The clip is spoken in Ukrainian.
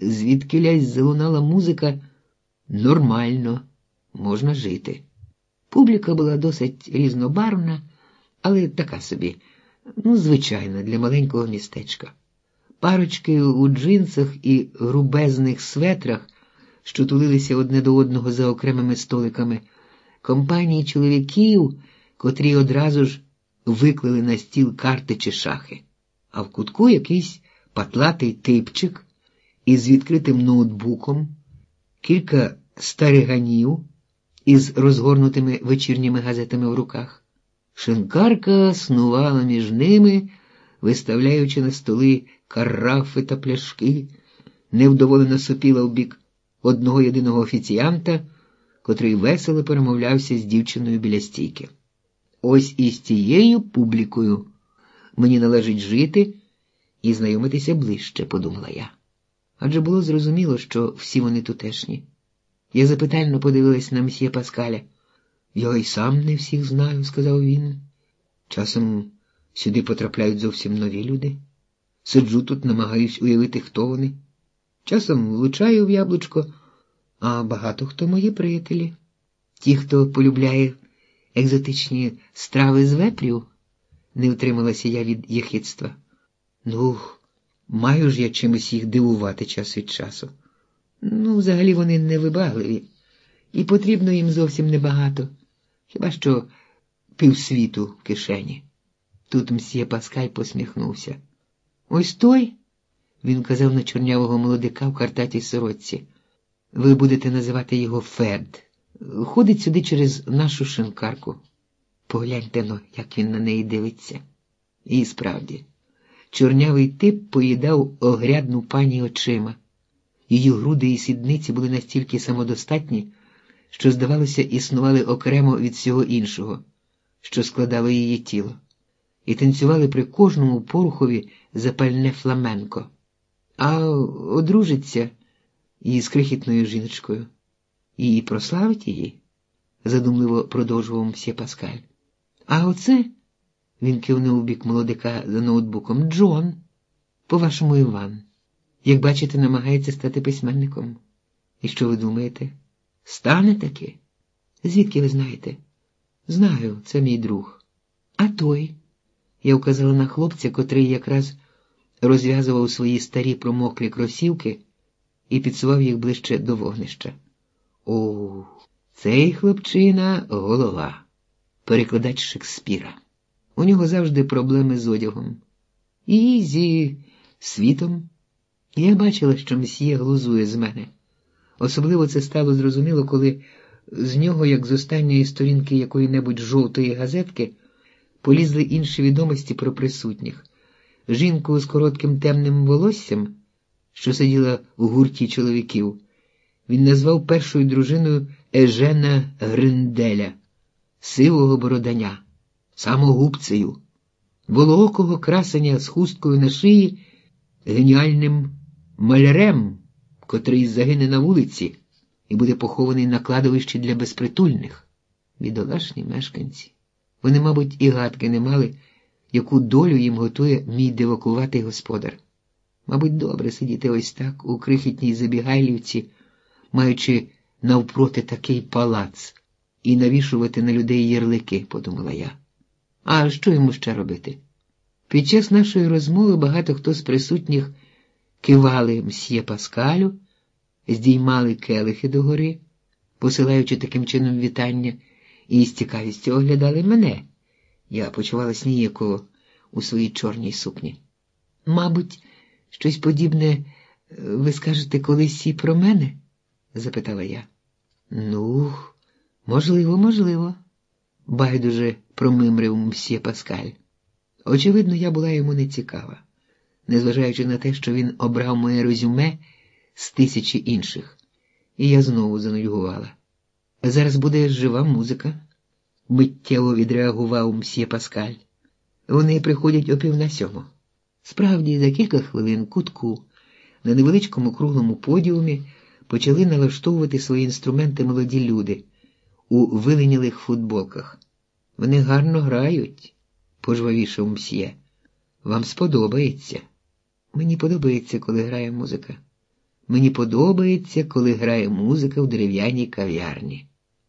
звідкилясь залунала музика нормально, можна жити. Публіка була досить різнобарвна, але така собі, ну, звичайна, для маленького містечка. Парочки у джинсах і грубезних светрах, що тулилися одне до одного за окремими столиками, компанії чоловіків, котрі одразу ж виклали на стіл карти чи шахи, а в кутку якийсь патлатий типчик із відкритим ноутбуком, кілька стариганів із розгорнутими вечірніми газетами в руках. Шинкарка снувала між ними, виставляючи на столи карафи та пляшки, невдоволено сопіла в бік одного єдиного офіціанта, котрий весело перемовлявся з дівчиною біля стійки. Ось із цією публікою мені належить жити і знайомитися ближче, подумала я. Адже було зрозуміло, що всі вони тутешні. Я запитально подивилась на мсьє Паскаля. Я й сам не всіх знаю, сказав він. Часом сюди потрапляють зовсім нові люди. Сиджу тут, намагаюсь уявити, хто вони. Часом влучаю в яблучко, а багато хто мої приятелі. Ті, хто полюбляє екзотичні страви з вепрів, не втрималася я від єхидства. Ну, маю ж я чимось їх дивувати час від часу. Ну, взагалі вони невибагливі, і потрібно їм зовсім небагато, хіба що півсвіту в кишені. Тут мсьє Паскаль посміхнувся. Ось той, він казав на чорнявого молодика в картатій сорочці. Ви будете називати його Фед. Ходить сюди через нашу шинкарку. Погляньте но, як він на неї дивиться. І справді, чорнявий тип поїдав огрядну пані очима. Її груди і сідниці були настільки самодостатні, що, здавалося, існували окремо від всього іншого, що складало її тіло, і танцювали при кожному порухові запальне фламенко, а одружиться із крихітною жіночкою і прославить її, задумливо продовжував мсьє Паскаль. А оце, він кивнув у бік молодика за ноутбуком, Джон, по-вашому, Іван. Як бачите, намагається стати письменником. І що ви думаєте? Стане таки? Звідки ви знаєте? Знаю, це мій друг. А той, я вказала на хлопця, котрий якраз розв'язував свої старі промоклі кросівки і підсував їх ближче до вогнища. О, цей хлопчина голова, перекладач Шекспіра. У нього завжди проблеми з одягом. І зі світом. Я бачила, що мсьє глузує з мене. Особливо це стало зрозуміло, коли з нього, як з останньої сторінки якої-небудь жовтої газетки, полізли інші відомості про присутніх. Жінку з коротким темним волоссям, що сиділа у гурті чоловіків, він назвав першою дружиною Ежена Гринделя, сивого бороданя, самогубцею, волоокого красення з хусткою на шиї, геніальним малярем, котрий загине на вулиці і буде похований на кладовищі для безпритульних. Бідолашні мешканці. Вони, мабуть, і гадки не мали, яку долю їм готує мій дивакуватий господар. Мабуть, добре сидіти ось так у крихітній забігайлівці, маючи навпроти такий палац, і навішувати на людей ярлики, подумала я. А що йому ще робити? Під час нашої розмови багато хто з присутніх кивали мсьє Паскалю, здіймали келихи догори, посилаючи таким чином вітання, і з цікавістю оглядали мене. Я почувалась ніяково у своїй чорній сукні. Мабуть, щось подібне е, ви скажете колись і про мене? запитала я. Ну, можливо, можливо, байдуже промимрив мсьє Паскаль. Очевидно, я була йому не цікава незважаючи на те, що він обрав моє резюме з тисячі інших, і я знову занудьгувала. Зараз буде жива музика, миттєво відреагував мсьє Паскаль. Вони приходять о пів на сьому. Справді, за кілька хвилин кутку на невеличкому круглому подіумі почали налаштовувати свої інструменти молоді люди у виленілих футболках. Вони гарно грають, пожвавішав мсьє. Вам сподобається. Мені подобається, коли грає музика. Мені подобається, коли грає музика в дерев'яній кав'ярні.